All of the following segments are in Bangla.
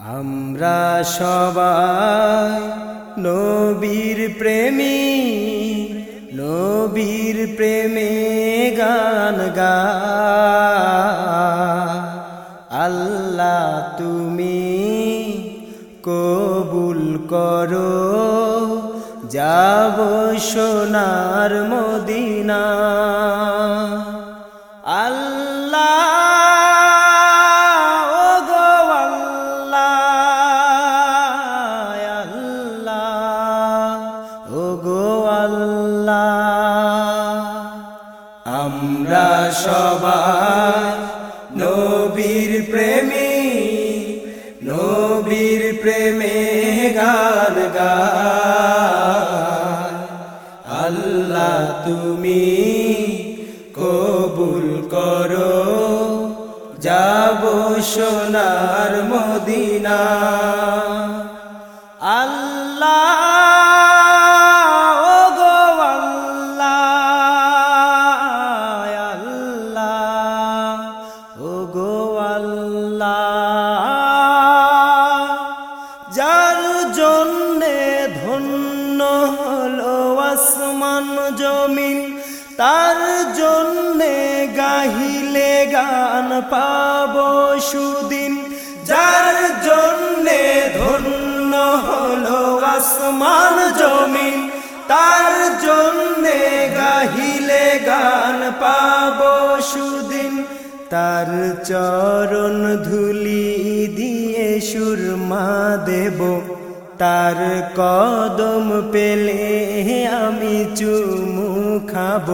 আমরা সবাই নবীর প্রেমী, নবীর প্রেমে গান গা। আল্লাহ তুমি কবুল করো, যাব সোনার মদিনা। আমরা সবাই নবীর প্রেমী, নবীর প্রেমে গান গা আল্লাহ তুমি কবুল করো, যাব সোনার মদিনা। আল্লাহ জন্যে ধন্য হলো আসমান জমিন। তার জন্যে গাহিলে গান পাব সুদিন। যার জন্যে ধন্য হলো আসমান জমিন, তার জন্যে গাহিলে গান পাব সুদিন। তার চরণ ধুলি দিয়ে সুরমা দেব, তার কদম পেলে আমি চুমু খাব।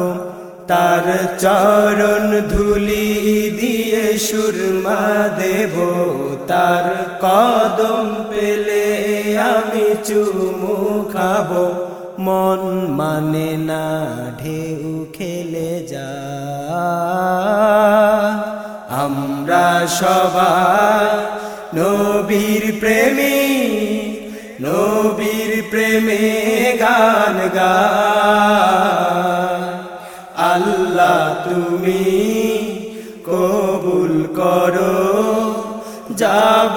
তার চরণ ধুলি দিয়ে সুরমা দেব, তার কদম পেলে আমি চুমু খাব। মন মানে না, ঢেউ খেলে যা। আমরা সবাই নবীর প্রেমী নবীর প্রেমে গান গা আল্লাহ তুমি কবুল করো যাব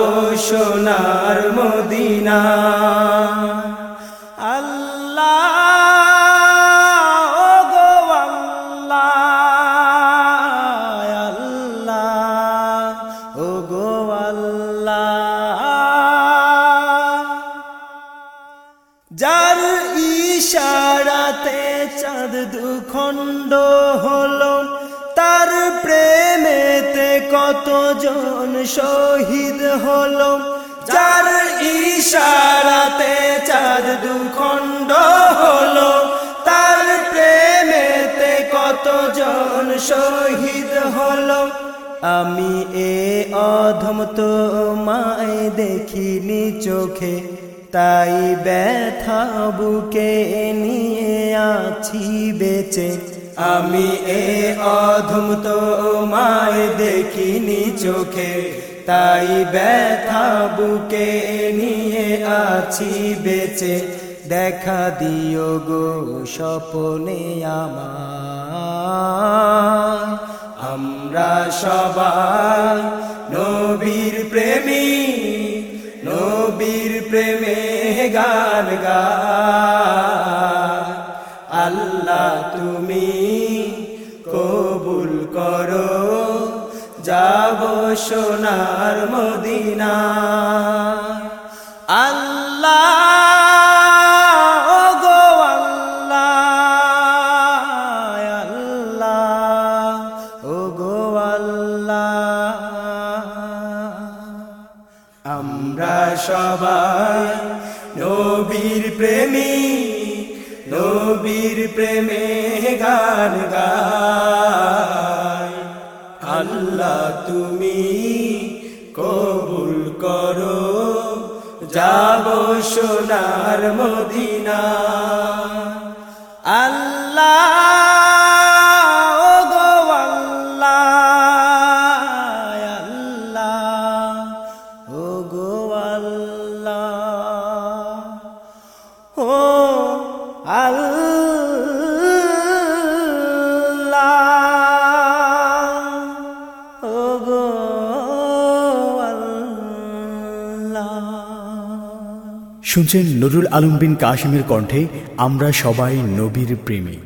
সোনার মদিনা। যার ইশারাতে চাঁদ দুখণ্ড হলো, তার প্রেমেতে কতজন শহীদ হলো, যার ইশারাতে চাঁদ দুখণ্ড হলো, তার প্রেমেতে কতজন শহীদ হলো। আমি এ অধম তো মায় দেখিনি চোখে তাই ব্যথা বুকে নিয়ে আছি বেঁচে। আমি এ অধম তো মায় দেখিনি চোখে। তাই ব্যথা বুকে নিয়ে আছি বেঁচে। দেখা দিও গো স্বপনে আমার। আমরা সবাই প্রেমে গান গা। আল্লাহ তুমি কবুল করো। যাব সোনার মদিনা। আল্লাহ গো আল্লাহ আল্লাহ ও গো আল্লাহ। আমরা সবাই নবীর প্রেমী, নবীর প্রেমে গান গাই। আল্লাহ তুমি কবুল করো, যাব সোনার মদিনা। আল্লাহ শুনছেন নুরুল আলম বিন কাশিমের কণ্ঠে আমরা সবাই নবীর প্রেমী